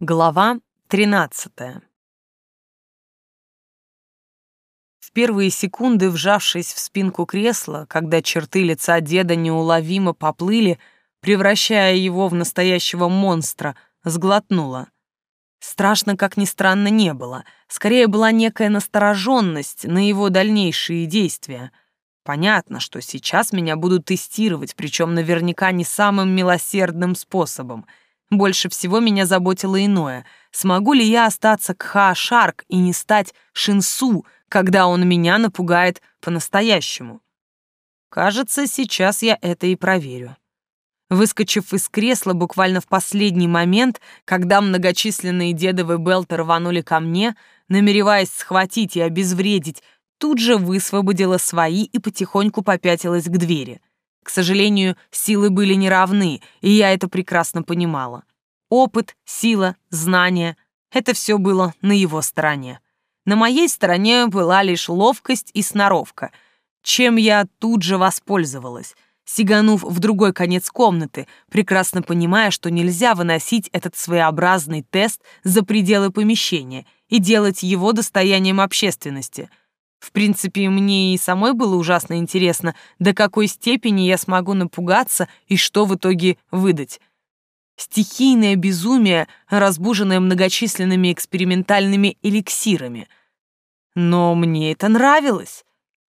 Глава 13 В первые секунды, вжавшись в спинку кресла, когда черты лица деда неуловимо поплыли, превращая его в настоящего монстра, сглотнула. Страшно, как ни странно, не было. Скорее была некая настороженность на его дальнейшие действия. Понятно, что сейчас меня будут тестировать, причем наверняка не самым милосердным способом — больше всего меня заботило иное. Смогу ли я остаться Кха-Шарк и не стать Шинсу, когда он меня напугает по-настоящему? Кажется, сейчас я это и проверю. Выскочив из кресла буквально в последний момент, когда многочисленные дедовы белты рванули ко мне, намереваясь схватить и обезвредить, тут же высвободила свои и потихоньку попятилась к двери — к сожалению, силы были неравны, и я это прекрасно понимала. Опыт, сила, знания — это все было на его стороне. На моей стороне была лишь ловкость и сноровка, чем я тут же воспользовалась, сиганув в другой конец комнаты, прекрасно понимая, что нельзя выносить этот своеобразный тест за пределы помещения и делать его достоянием общественности — в принципе, мне и самой было ужасно интересно, до какой степени я смогу напугаться и что в итоге выдать. Стихийное безумие, разбуженное многочисленными экспериментальными эликсирами. Но мне это нравилось.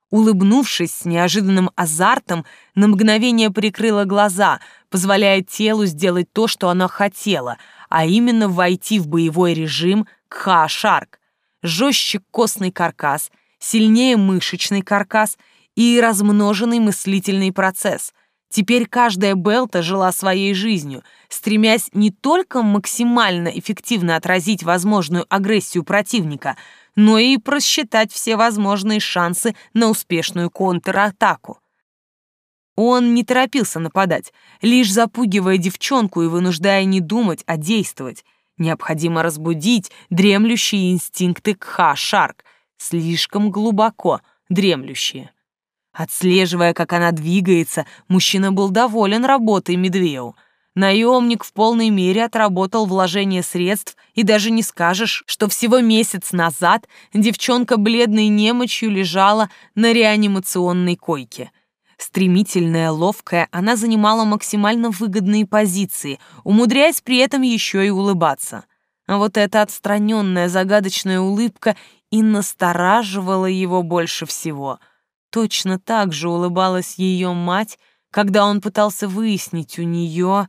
Улыбнувшись с неожиданным азартом, на мгновение прикрыла глаза, позволяя телу сделать то, что оно хотело, а именно войти в боевой режим Кха-Шарк. Жестче костный каркас — сильнее мышечный каркас и размноженный мыслительный процесс. Теперь каждая Белта жила своей жизнью, стремясь не только максимально эффективно отразить возможную агрессию противника, но и просчитать все возможные шансы на успешную контратаку. Он не торопился нападать, лишь запугивая девчонку и вынуждая не думать, а действовать. Необходимо разбудить дремлющие инстинкты Кха-Шарк — слишком глубоко дремлющие. Отслеживая, как она двигается, мужчина был доволен работой Медвею. Наемник в полной мере отработал вложение средств, и даже не скажешь, что всего месяц назад девчонка бледной немочью лежала на реанимационной койке. Стремительная, ловкая, она занимала максимально выгодные позиции, умудряясь при этом еще и улыбаться. А вот эта отстраненная загадочная улыбка и настораживала его больше всего. Точно так же улыбалась ее мать, когда он пытался выяснить у нее...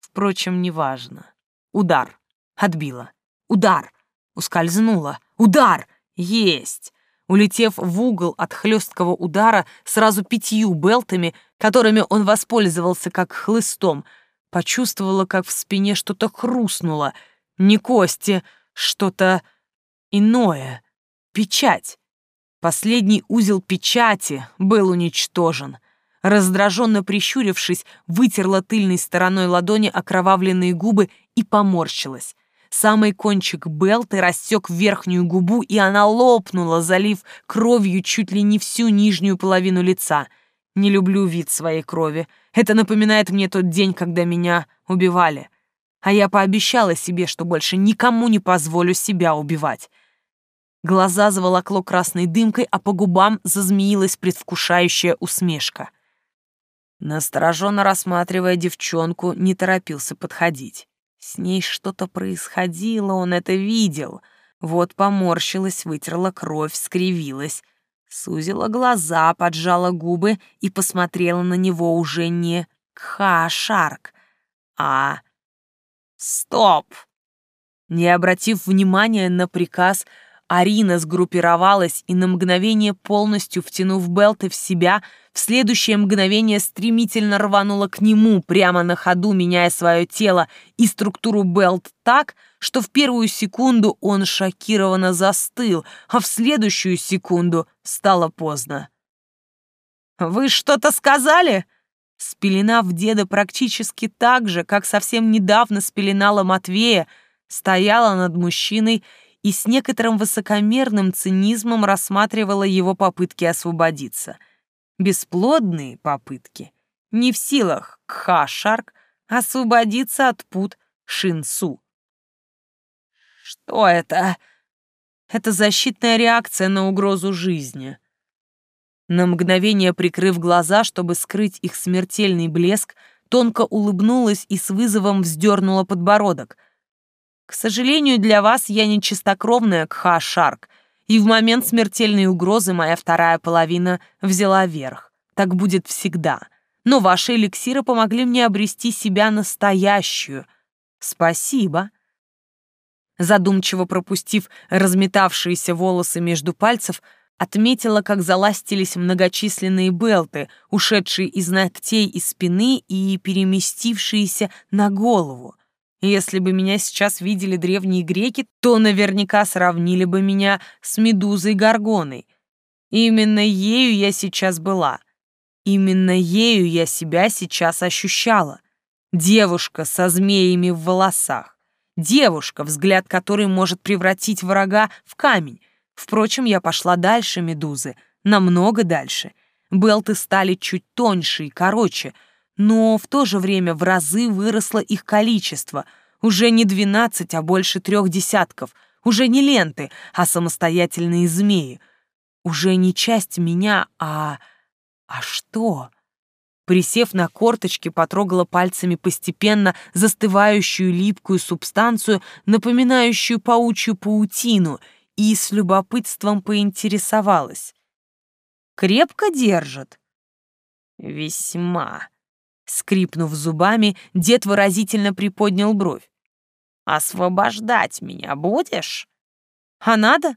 Впрочем, неважно. Удар. Отбила. Удар. Ускользнула. Удар. Есть. Улетев в угол от хлесткого удара сразу пятью белтами, которыми он воспользовался как хлыстом, почувствовала, как в спине что-то хрустнуло. Не кости, что-то иное. Печать. Последний узел печати был уничтожен. Раздраженно прищурившись, вытерла тыльной стороной ладони окровавленные губы и поморщилась. Самый кончик Белты рассек верхнюю губу, и она лопнула, залив кровью чуть ли не всю нижнюю половину лица. Не люблю вид своей крови. Это напоминает мне тот день, когда меня убивали. А я пообещала себе, что больше никому не позволю себя убивать. Глаза заволокло красной дымкой, а по губам зазмеилась предвкушающая усмешка. Настороженно рассматривая девчонку, не торопился подходить. С ней что-то происходило, он это видел. Вот поморщилась, вытерла кровь, скривилась. Сузила глаза, поджала губы и посмотрела на него уже не Кха-Шарк, а... Стоп! Не обратив внимания на приказ, Арина сгруппировалась и на мгновение полностью втянув Белты в себя, в следующее мгновение стремительно рванула к нему, прямо на ходу меняя свое тело и структуру Белт так, что в первую секунду он шокированно застыл, а в следующую секунду стало поздно. «Вы что-то сказали?» Спеленав деда практически так же, как совсем недавно спеленала Матвея, стояла над мужчиной и с некоторым высокомерным цинизмом рассматривала его попытки освободиться. Бесплодные попытки. Не в силах Кха-Шарк освободиться от пут Шинсу. Что это? Это защитная реакция на угрозу жизни. На мгновение прикрыв глаза, чтобы скрыть их смертельный блеск, тонко улыбнулась и с вызовом вздернула подбородок. «К сожалению, для вас я не чистокровная Кха-Шарк, и в момент смертельной угрозы моя вторая половина взяла верх. Так будет всегда. Но ваши эликсиры помогли мне обрести себя настоящую. Спасибо». Задумчиво пропустив разметавшиеся волосы между пальцев, отметила, как заластились многочисленные белты, ушедшие из ногтей и спины и переместившиеся на голову. Если бы меня сейчас видели древние греки, то наверняка сравнили бы меня с медузой Горгоной. Именно ею я сейчас была. Именно ею я себя сейчас ощущала. Девушка со змеями в волосах. Девушка, взгляд которой может превратить врага в камень, Впрочем, я пошла дальше медузы, намного дальше. Белты стали чуть тоньше и короче, но в то же время в разы выросло их количество. Уже не двенадцать, а больше трех десятков. Уже не ленты, а самостоятельные змеи. Уже не часть меня, а... А что? Присев на корточки, потрогала пальцами постепенно застывающую липкую субстанцию, напоминающую паучью паутину — и с любопытством поинтересовалась. «Крепко держит?» «Весьма». Скрипнув зубами, дед выразительно приподнял бровь. «Освобождать меня будешь?» «А надо?»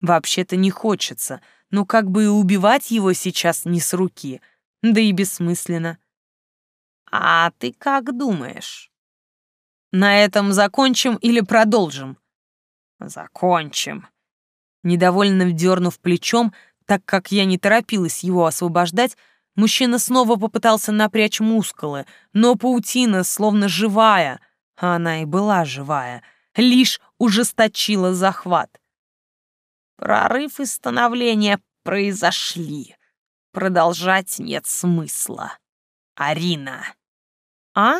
«Вообще-то не хочется, но как бы и убивать его сейчас не с руки, да и бессмысленно». «А ты как думаешь?» «На этом закончим или продолжим?» «Закончим». Недовольно вдернув плечом, так как я не торопилась его освобождать, мужчина снова попытался напрячь мускулы, но паутина, словно живая, а она и была живая, лишь ужесточила захват. Прорыв и становление произошли. Продолжать нет смысла. Арина. А?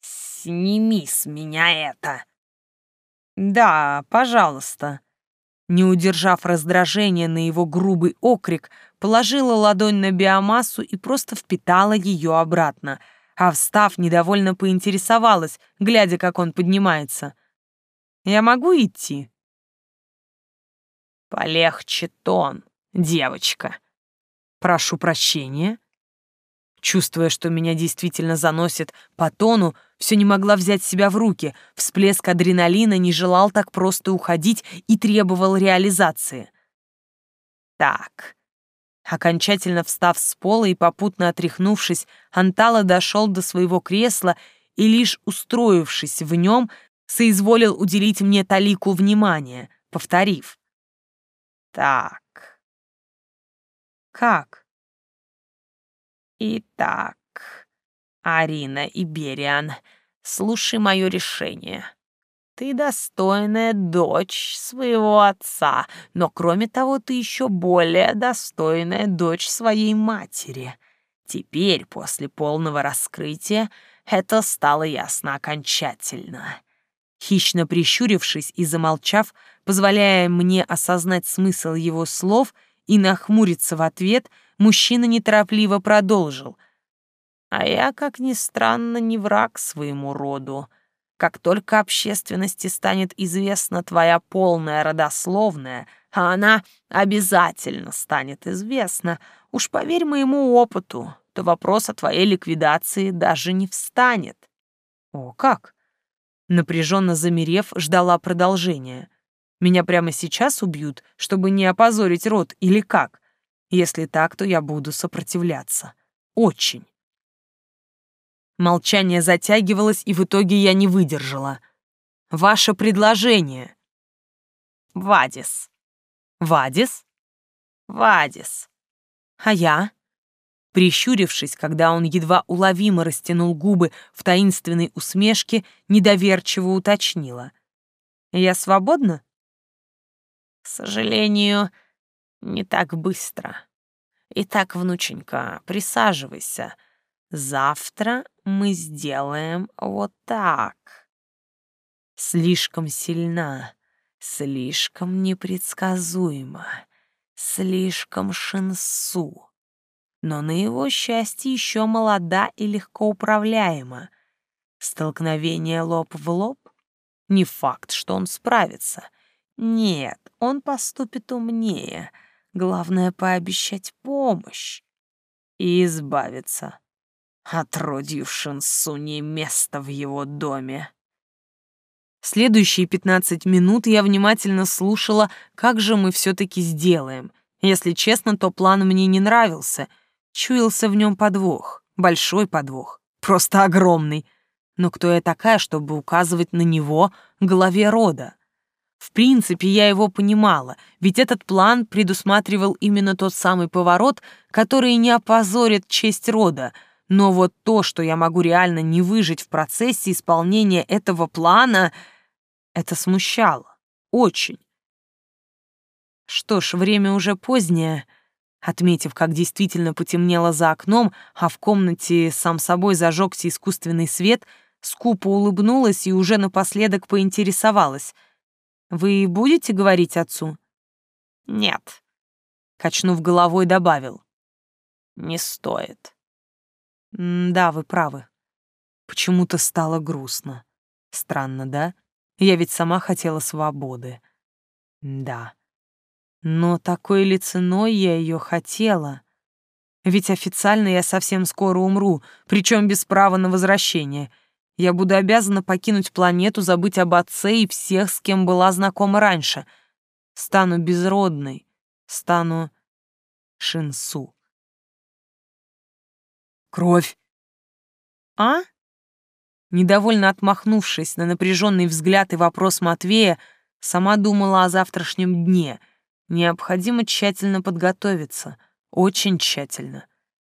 Сними с меня это. «Да, пожалуйста». Не удержав раздражения на его грубый окрик, положила ладонь на биомассу и просто впитала ее обратно, а встав, недовольно поинтересовалась, глядя, как он поднимается. «Я могу идти?» «Полегче тон, девочка». «Прошу прощения». Чувствуя, что меня действительно заносит по тону, все не могла взять себя в руки. Всплеск адреналина не желал так просто уходить и требовал реализации. Так. Окончательно встав с пола и попутно отряхнувшись, Антала дошел до своего кресла и, лишь устроившись в нем, соизволил уделить мне талику внимания, повторив. Так. Как? Итак, Арина Ибериан, слушай мое решение. Ты достойная дочь своего отца, но кроме того, ты еще более достойная дочь своей матери. Теперь, после полного раскрытия, это стало ясно окончательно. Хищно прищурившись и замолчав, позволяя мне осознать смысл его слов и нахмуриться в ответ — мужчина неторопливо продолжил. «А я, как ни странно, не враг своему роду. Как только общественности станет известна твоя полная родословная, а она обязательно станет известна, уж поверь моему опыту, то вопрос о твоей ликвидации даже не встанет». «О, как?» Напряженно замерев, ждала продолжения. «Меня прямо сейчас убьют, чтобы не опозорить род, или как?» Если так, то я буду сопротивляться. Очень. Молчание затягивалось, и в итоге я не выдержала. Ваше предложение. Вадис. Вадис? Вадис. А я? Прищурившись, когда он едва уловимо растянул губы в таинственной усмешке, недоверчиво уточнила. «Я свободна?» «К сожалению, не так быстро. Итак, внученька, присаживайся. Завтра мы сделаем вот так. Слишком сильна, слишком непредсказуема, слишком шинсу. Но на его счастье еще молода и легко управляема. Столкновение лоб в лоб? Не факт, что он справится. Нет, он поступит умнее. Главное — пообещать помощь и избавиться. Отродью Шинсу не место в его доме. Следующие пятнадцать минут я внимательно слушала, как же мы все-таки сделаем. Если честно, то план мне не нравился. Чуялся в нем подвох, большой подвох, просто огромный. Но кто я такая, чтобы указывать на него главе рода? В принципе, я его понимала, ведь этот план предусматривал именно тот самый поворот, который не опозорит честь рода. Но вот то, что я могу реально не выжить в процессе исполнения этого плана, это смущало. Очень. Что ж, время уже позднее. Отметив, как действительно потемнело за окном, а в комнате сам собой зажегся искусственный свет, скупо улыбнулась и уже напоследок поинтересовалась — вы будете говорить отцу? Нет. Качнув головой, добавил. Не стоит. Да, вы правы. Почему-то стало грустно. Странно, да? Я ведь сама хотела свободы. Да. Но такой ли ценой я ее хотела? Ведь официально я совсем скоро умру, причем без права на возвращение — я буду обязана покинуть планету, забыть об отце и всех, с кем была знакома раньше. Стану безродной, стану Шинсу. Кровь. А? Недовольно отмахнувшись на напряженный взгляд и вопрос Матвея, сама думала о завтрашнем дне. Необходимо тщательно подготовиться, очень тщательно.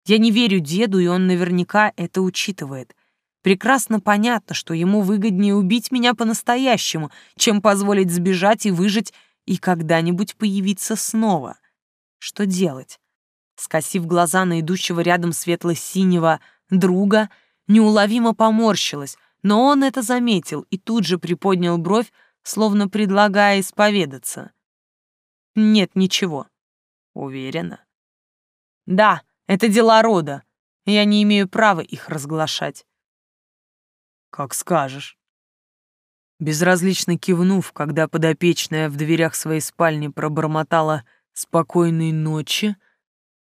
Я не верю деду, и он наверняка это учитывает. Прекрасно понятно, что ему выгоднее убить меня по-настоящему, чем позволить сбежать и выжить и когда-нибудь появиться снова. Что делать? Скосив глаза на идущего рядом светло-синего друга, неуловимо поморщилась, но он это заметил и тут же приподнял бровь, словно предлагая исповедаться. Нет, ничего. Уверена. Да, это дела рода. Я не имею права их разглашать. «Как скажешь». Безразлично кивнув, когда подопечная в дверях своей спальни пробормотала «спокойной ночи»,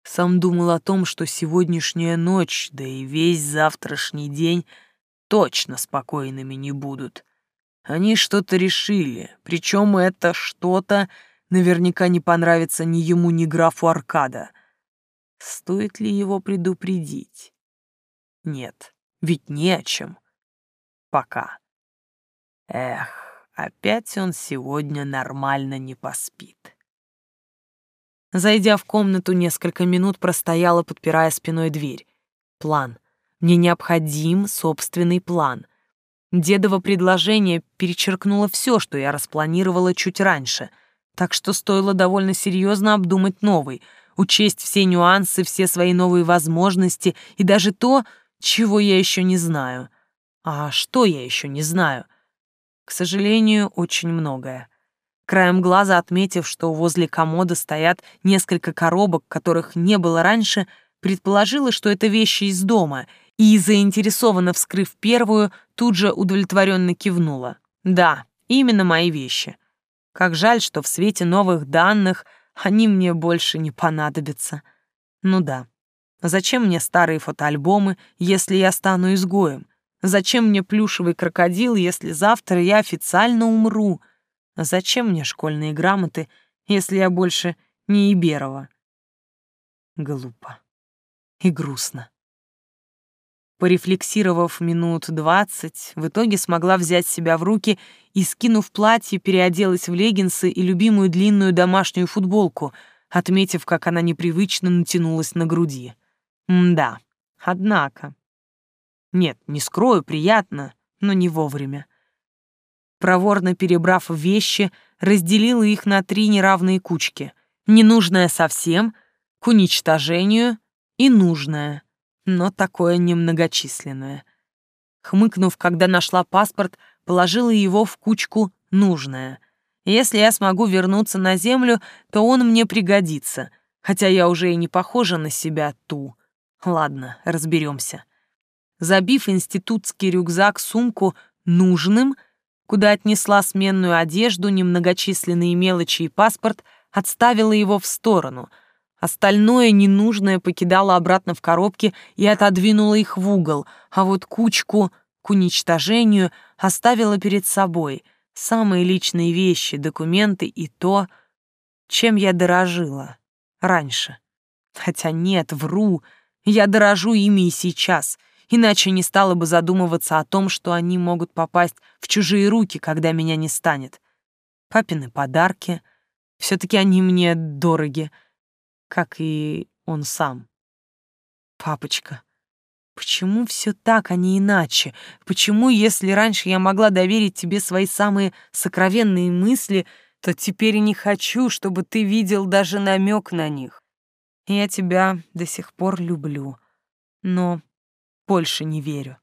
сам думал о том, что сегодняшняя ночь, да и весь завтрашний день точно спокойными не будут. Они что-то решили, причем это что-то наверняка не понравится ни ему, ни графу Аркада. Стоит ли его предупредить? Нет, ведь не о чем пока. Эх, опять он сегодня нормально не поспит. Зайдя в комнату, несколько минут простояла, подпирая спиной дверь. План. Мне необходим собственный план. Дедово предложение перечеркнуло все, что я распланировала чуть раньше, так что стоило довольно серьезно обдумать новый, учесть все нюансы, все свои новые возможности и даже то, чего я еще не знаю — а что я еще не знаю? К сожалению, очень многое. Краем глаза отметив, что возле комода стоят несколько коробок, которых не было раньше, предположила, что это вещи из дома, и, заинтересованно вскрыв первую, тут же удовлетворенно кивнула. Да, именно мои вещи. Как жаль, что в свете новых данных они мне больше не понадобятся. Ну да. Зачем мне старые фотоальбомы, если я стану изгоем? Зачем мне плюшевый крокодил, если завтра я официально умру? Зачем мне школьные грамоты, если я больше не Иберова? Глупо и грустно. Порефлексировав минут двадцать, в итоге смогла взять себя в руки и, скинув платье, переоделась в леггинсы и любимую длинную домашнюю футболку, отметив, как она непривычно натянулась на груди. Мда, однако. Нет, не скрою, приятно, но не вовремя. Проворно перебрав вещи, разделила их на три неравные кучки. Ненужное совсем, к уничтожению и нужное, но такое немногочисленное. Хмыкнув, когда нашла паспорт, положила его в кучку «нужное». Если я смогу вернуться на землю, то он мне пригодится, хотя я уже и не похожа на себя ту. Ладно, разберемся. Забив институтский рюкзак-сумку нужным, куда отнесла сменную одежду, немногочисленные мелочи и паспорт, отставила его в сторону. Остальное ненужное покидала обратно в коробки и отодвинула их в угол, а вот кучку к уничтожению оставила перед собой. Самые личные вещи, документы и то, чем я дорожила раньше. Хотя нет, вру, я дорожу ими и сейчас — иначе не стала бы задумываться о том, что они могут попасть в чужие руки, когда меня не станет. Папины подарки, все таки они мне дороги, как и он сам. Папочка, почему все так, а не иначе? Почему, если раньше я могла доверить тебе свои самые сокровенные мысли, то теперь не хочу, чтобы ты видел даже намек на них? Я тебя до сих пор люблю, но больше не верю.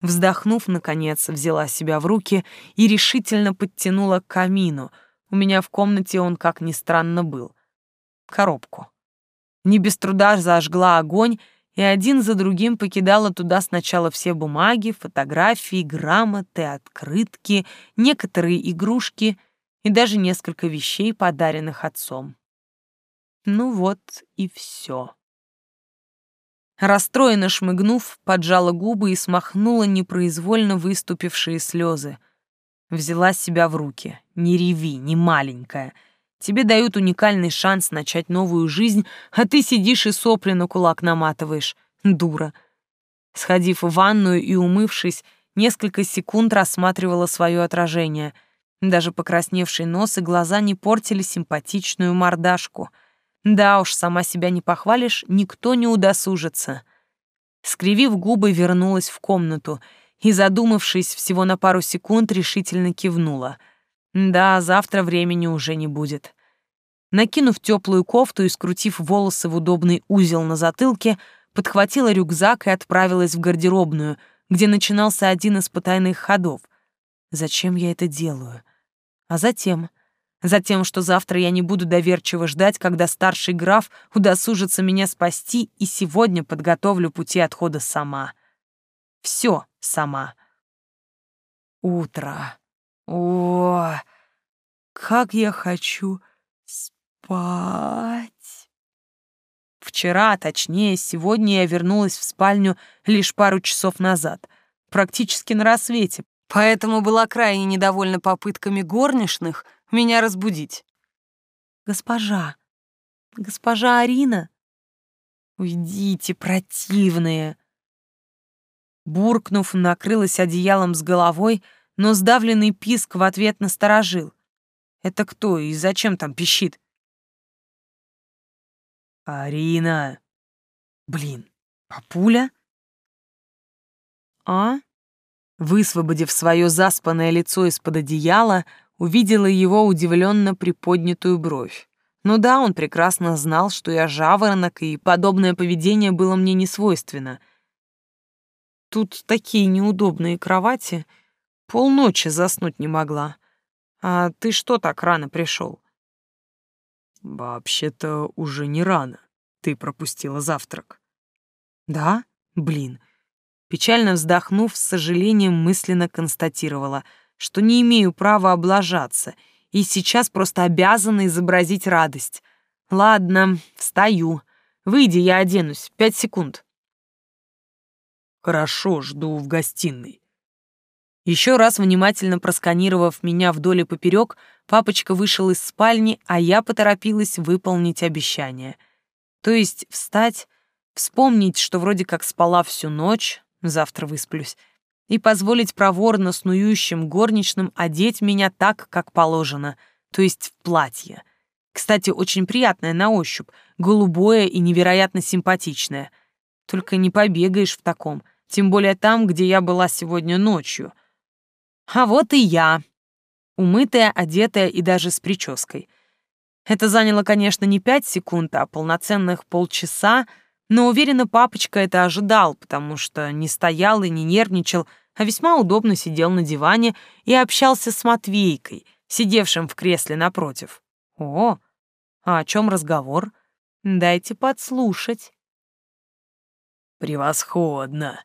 Вздохнув, наконец, взяла себя в руки и решительно подтянула к камину. У меня в комнате он, как ни странно, был. Коробку. Не без труда зажгла огонь и один за другим покидала туда сначала все бумаги, фотографии, грамоты, открытки, некоторые игрушки и даже несколько вещей, подаренных отцом. Ну вот и все. Расстроенно шмыгнув, поджала губы и смахнула непроизвольно выступившие слезы. Взяла себя в руки. Не реви, не маленькая. Тебе дают уникальный шанс начать новую жизнь, а ты сидишь и сопли на кулак наматываешь. Дура. Сходив в ванную и умывшись, несколько секунд рассматривала свое отражение. Даже покрасневший нос и глаза не портили симпатичную мордашку — да уж, сама себя не похвалишь, никто не удосужится. Скривив губы, вернулась в комнату и, задумавшись всего на пару секунд, решительно кивнула. Да, завтра времени уже не будет. Накинув теплую кофту и скрутив волосы в удобный узел на затылке, подхватила рюкзак и отправилась в гардеробную, где начинался один из потайных ходов. Зачем я это делаю? А затем Затем, что завтра я не буду доверчиво ждать, когда старший граф удосужится меня спасти, и сегодня подготовлю пути отхода сама. Все сама. Утро. О, как я хочу спать. Вчера, точнее, сегодня я вернулась в спальню лишь пару часов назад, практически на рассвете, поэтому была крайне недовольна попытками горничных — меня разбудить. Госпожа, госпожа Арина. Уйдите, противные. Буркнув, накрылась одеялом с головой, но сдавленный писк в ответ насторожил. Это кто и зачем там пищит? Арина. Блин, папуля? А? Высвободив свое заспанное лицо из-под одеяла, увидела его удивленно приподнятую бровь. Ну да, он прекрасно знал, что я жаворонок, и подобное поведение было мне не свойственно. Тут такие неудобные кровати, полночи заснуть не могла. А ты что так рано пришел? Вообще-то уже не рано. Ты пропустила завтрак. Да? Блин. Печально вздохнув, с сожалением мысленно констатировала — что не имею права облажаться и сейчас просто обязана изобразить радость. Ладно, встаю. Выйди, я оденусь. Пять секунд. Хорошо, жду в гостиной. Еще раз внимательно просканировав меня вдоль и поперек, папочка вышел из спальни, а я поторопилась выполнить обещание. То есть встать, вспомнить, что вроде как спала всю ночь, завтра высплюсь, и позволить проворно снующим горничным одеть меня так, как положено, то есть в платье. Кстати, очень приятное на ощупь, голубое и невероятно симпатичное. Только не побегаешь в таком, тем более там, где я была сегодня ночью. А вот и я, умытая, одетая и даже с прической. Это заняло, конечно, не пять секунд, а полноценных полчаса, Но уверена, папочка это ожидал, потому что не стоял и не нервничал, а весьма удобно сидел на диване и общался с Матвейкой, сидевшим в кресле напротив. О, а о чем разговор? Дайте подслушать. Превосходно.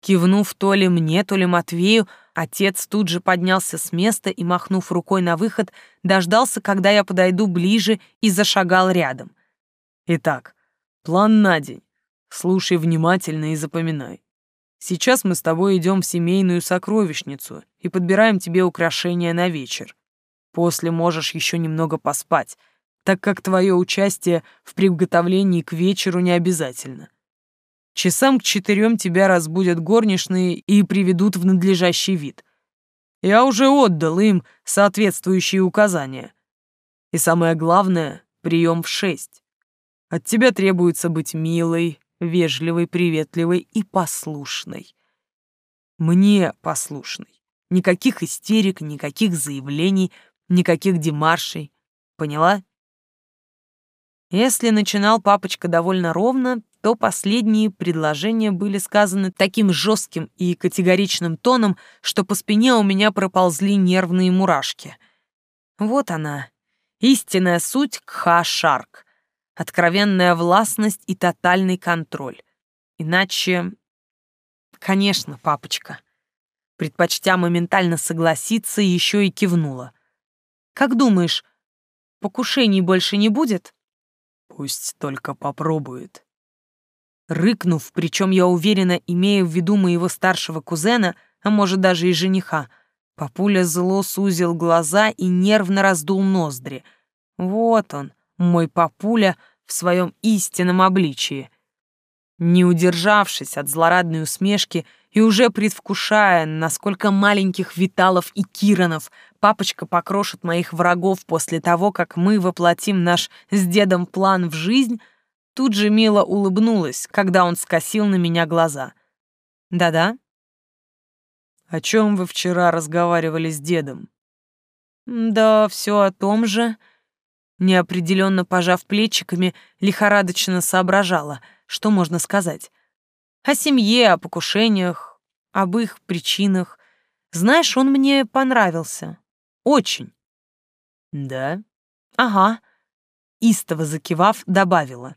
Кивнув то ли мне, то ли Матвею, отец тут же поднялся с места и, махнув рукой на выход, дождался, когда я подойду ближе и зашагал рядом. Итак, план на день. Слушай внимательно и запоминай. Сейчас мы с тобой идем в семейную сокровищницу и подбираем тебе украшения на вечер. После можешь еще немного поспать, так как твое участие в приготовлении к вечеру не обязательно. Часам к четырем тебя разбудят горничные и приведут в надлежащий вид. Я уже отдал им соответствующие указания. И самое главное — прием в шесть. От тебя требуется быть милой, вежливой, приветливой и послушной. Мне послушной. Никаких истерик, никаких заявлений, никаких демаршей. Поняла? Если начинал папочка довольно ровно, то последние предложения были сказаны таким жестким и категоричным тоном, что по спине у меня проползли нервные мурашки. Вот она, истинная суть Кха-Шарк, откровенная властность и тотальный контроль. Иначе... Конечно, папочка. Предпочтя моментально согласиться, еще и кивнула. Как думаешь, покушений больше не будет? Пусть только попробует. Рыкнув, причем я уверена, имея в виду моего старшего кузена, а может даже и жениха, папуля зло сузил глаза и нервно раздул ноздри. Вот он, мой папуля в своем истинном обличии. Не удержавшись от злорадной усмешки и уже предвкушая, насколько маленьких Виталов и Киранов папочка покрошит моих врагов после того, как мы воплотим наш с дедом план в жизнь, тут же мило улыбнулась, когда он скосил на меня глаза. «Да-да?» «О чем вы вчера разговаривали с дедом?» «Да все о том же», неопределенно пожав плечиками, лихорадочно соображала, что можно сказать. О семье, о покушениях, об их причинах. Знаешь, он мне понравился. Очень. Да? Ага. Истово закивав, добавила.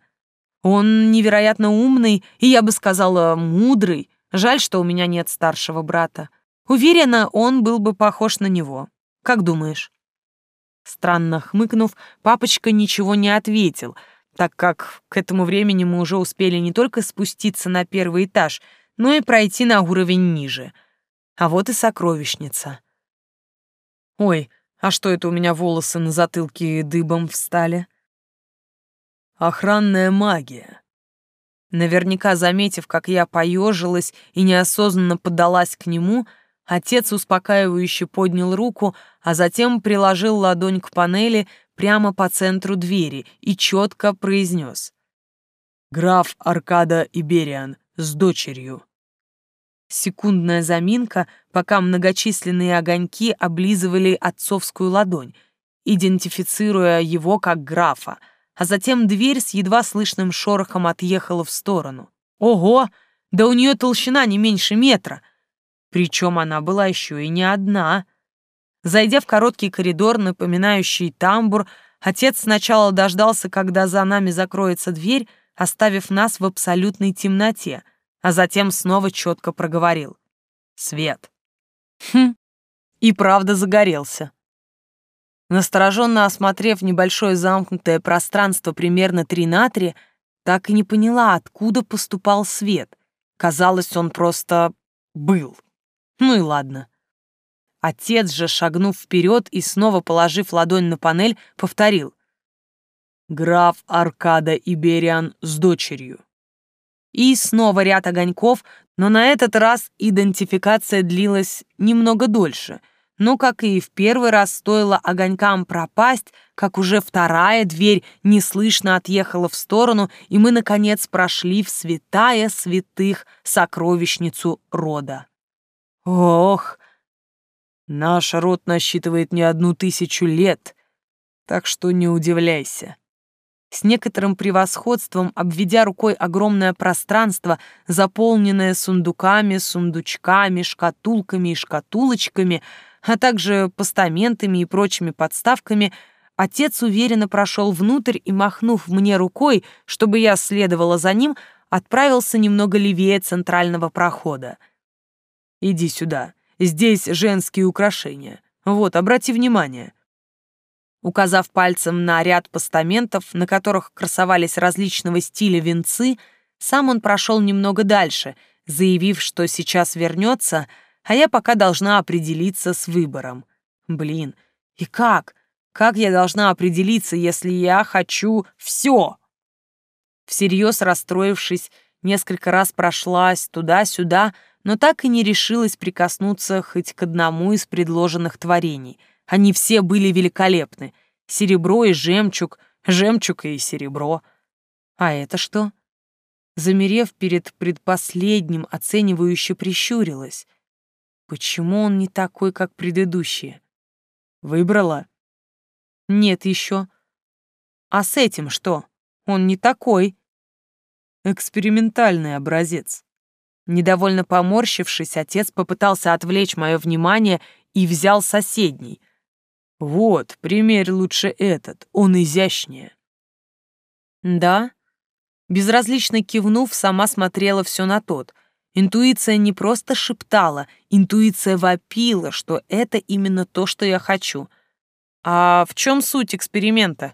Он невероятно умный и, я бы сказала, мудрый. Жаль, что у меня нет старшего брата. Уверена, он был бы похож на него. Как думаешь? Странно хмыкнув, папочка ничего не ответил, так как к этому времени мы уже успели не только спуститься на первый этаж, но и пройти на уровень ниже. А вот и сокровищница. Ой, а что это у меня волосы на затылке дыбом встали? Охранная магия. Наверняка заметив, как я поежилась и неосознанно подалась к нему, — Отец успокаивающе поднял руку, а затем приложил ладонь к панели прямо по центру двери и четко произнес. «Граф Аркада Ибериан с дочерью». Секундная заминка, пока многочисленные огоньки облизывали отцовскую ладонь, идентифицируя его как графа, а затем дверь с едва слышным шорохом отъехала в сторону. «Ого! Да у нее толщина не меньше метра!» Причем она была еще и не одна. Зайдя в короткий коридор, напоминающий тамбур, отец сначала дождался, когда за нами закроется дверь, оставив нас в абсолютной темноте, а затем снова четко проговорил. «Свет». Хм, и правда загорелся. Настороженно осмотрев небольшое замкнутое пространство примерно 3 на 3, так и не поняла, откуда поступал свет. Казалось, он просто был. Ну и ладно. Отец же, шагнув вперед и снова положив ладонь на панель, повторил. «Граф Аркада Ибериан с дочерью». И снова ряд огоньков, но на этот раз идентификация длилась немного дольше. Но, как и в первый раз, стоило огонькам пропасть, как уже вторая дверь неслышно отъехала в сторону, и мы, наконец, прошли в святая святых сокровищницу рода. Ох, наш род насчитывает не одну тысячу лет, так что не удивляйся. с некоторым превосходством обведя рукой огромное пространство, заполненное сундуками, сундучками, шкатулками и шкатулочками, а также постаментами и прочими подставками, отец уверенно прошел внутрь и, махнув мне рукой, чтобы я следовала за ним, отправился немного левее центрального прохода. «Иди сюда. Здесь женские украшения. Вот, обрати внимание». Указав пальцем на ряд постаментов, на которых красовались различного стиля венцы, сам он прошел немного дальше, заявив, что сейчас вернется, а я пока должна определиться с выбором. Блин, и как? Как я должна определиться, если я хочу все? Всерьез расстроившись, несколько раз прошлась туда-сюда, но так и не решилась прикоснуться хоть к одному из предложенных творений — они все были великолепны. Серебро и жемчуг, жемчуг и серебро. А это что? Замерев перед предпоследним, оценивающе прищурилась. Почему он не такой, как предыдущие? Выбрала? Нет еще. А с этим что? Он не такой. Экспериментальный образец. Недовольно поморщившись, отец попытался отвлечь мое внимание и взял соседний — «Вот, примерь лучше этот, он изящнее». «Да?» Безразлично кивнув, сама смотрела все на тот. Интуиция не просто шептала, интуиция вопила, что это именно то, что я хочу. А в чем суть эксперимента?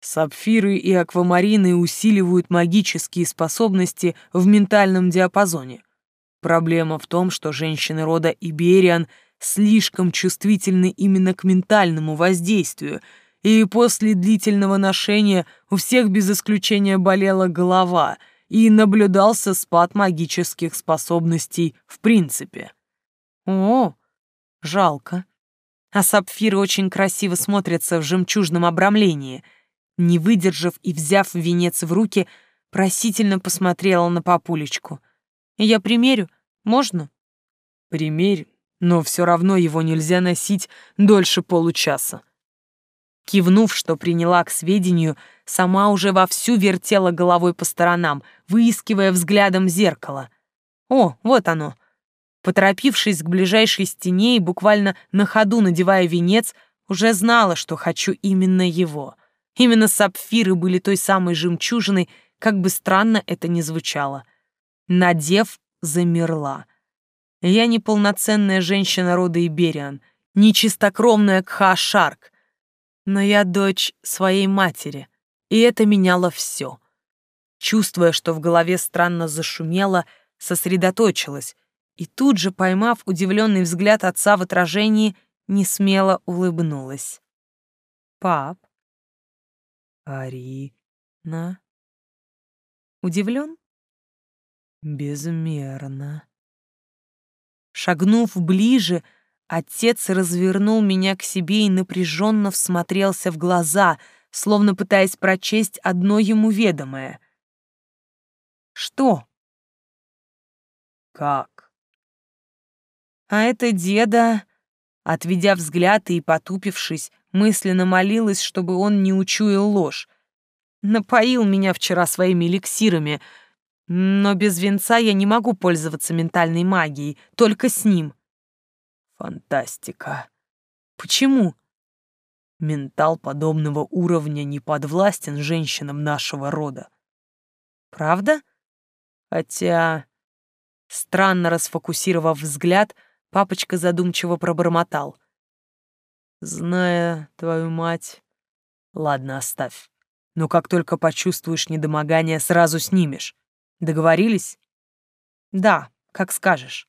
Сапфиры и аквамарины усиливают магические способности в ментальном диапазоне. Проблема в том, что женщины рода Ибериан — слишком чувствительны именно к ментальному воздействию, и после длительного ношения у всех без исключения болела голова и наблюдался спад магических способностей в принципе. О, жалко. А сапфиры очень красиво смотрятся в жемчужном обрамлении. Не выдержав и взяв венец в руки, просительно посмотрела на папулечку. «Я примерю? Можно?» «Примерь, но все равно его нельзя носить дольше получаса. Кивнув, что приняла к сведению, сама уже вовсю вертела головой по сторонам, выискивая взглядом зеркало. О, вот оно. Поторопившись к ближайшей стене и буквально на ходу надевая венец, уже знала, что хочу именно его. Именно сапфиры были той самой жемчужиной, как бы странно это ни звучало. Надев, замерла — я не полноценная женщина рода Ибериан, не чистокровная Кха-Шарк, но я дочь своей матери, и это меняло все. Чувствуя, что в голове странно зашумело, сосредоточилась и тут же, поймав удивленный взгляд отца в отражении, несмело улыбнулась. «Пап?» «Арина?» «Удивлен?» «Безмерно». Шагнув ближе, отец развернул меня к себе и напряженно всмотрелся в глаза, словно пытаясь прочесть одно ему ведомое. «Что?» «Как?» А это деда, отведя взгляд и потупившись, мысленно молилась, чтобы он не учуял ложь. Напоил меня вчера своими эликсирами — но без венца я не могу пользоваться ментальной магией, только с ним. Фантастика. Почему? Ментал подобного уровня не подвластен женщинам нашего рода. Правда? Хотя... Странно расфокусировав взгляд, папочка задумчиво пробормотал. Зная твою мать... Ладно, оставь. Но как только почувствуешь недомогание, сразу снимешь. Договорились? Да, как скажешь.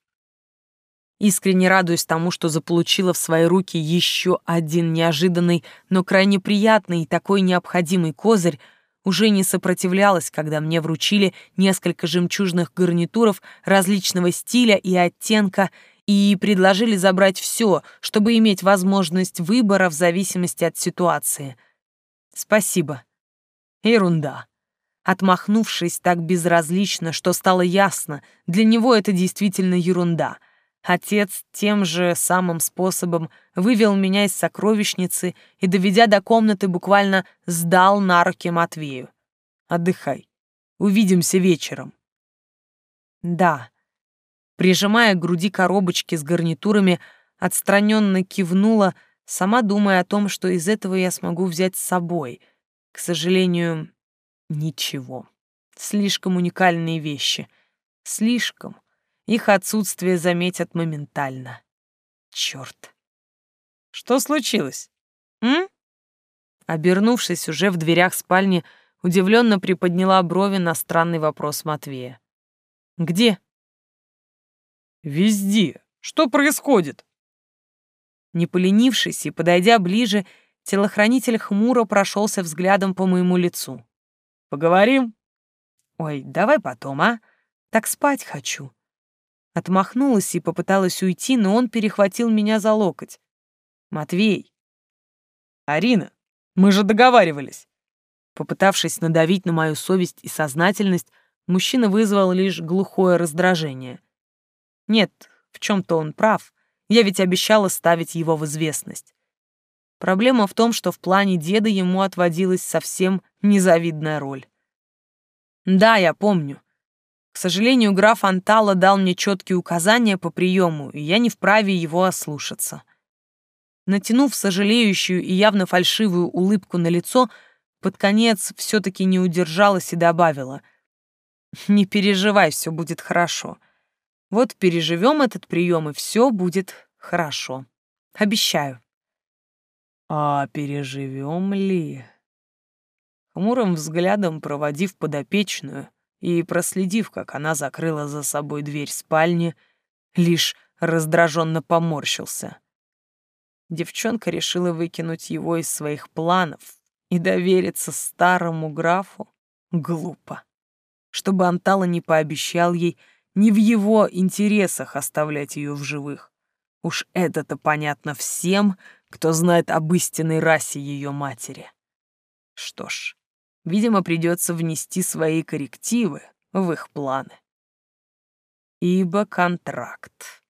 Искренне радуюсь тому, что заполучила в свои руки еще один неожиданный, но крайне приятный и такой необходимый козырь, уже не сопротивлялась, когда мне вручили несколько жемчужных гарнитуров различного стиля и оттенка и предложили забрать все, чтобы иметь возможность выбора в зависимости от ситуации. Спасибо. Ерунда. Отмахнувшись так безразлично, что стало ясно, для него это действительно ерунда. Отец тем же самым способом вывел меня из сокровищницы и, доведя до комнаты, буквально сдал на руки Матвею. «Отдыхай. Увидимся вечером». «Да». Прижимая к груди коробочки с гарнитурами, отстраненно кивнула, сама думая о том, что из этого я смогу взять с собой. К сожалению, ничего. Слишком уникальные вещи. Слишком. Их отсутствие заметят моментально. Черт. Что случилось? М? Обернувшись уже в дверях спальни, удивленно приподняла брови на странный вопрос Матвея. «Где?» «Везде. Что происходит?» Не поленившись и подойдя ближе, телохранитель хмуро прошелся взглядом по моему лицу. «Поговорим?» «Ой, давай потом, а? Так спать хочу». Отмахнулась и попыталась уйти, но он перехватил меня за локоть. «Матвей!» «Арина, мы же договаривались!» Попытавшись надавить на мою совесть и сознательность, мужчина вызвал лишь глухое раздражение. Нет, в чем-то он прав. Я ведь обещала ставить его в известность. Проблема в том, что в плане деда ему отводилась совсем незавидная роль. Да, я помню. К сожалению, граф Антала дал мне четкие указания по приему, и я не вправе его ослушаться. Натянув сожалеющую и явно фальшивую улыбку на лицо, под конец все-таки не удержалась и добавила. «Не переживай, все будет хорошо. Вот переживем этот прием, и все будет хорошо. Обещаю». «А переживем ли?» Хмурым взглядом проводив подопечную, и, проследив, как она закрыла за собой дверь спальни, лишь раздраженно поморщился. Девчонка решила выкинуть его из своих планов и довериться старому графу глупо. Чтобы Антала не пообещал ей не в его интересах оставлять ее в живых. Уж это-то понятно всем, кто знает об истинной расе ее матери. Что ж, Видимо, придется внести свои коррективы в их планы. Ибо контракт.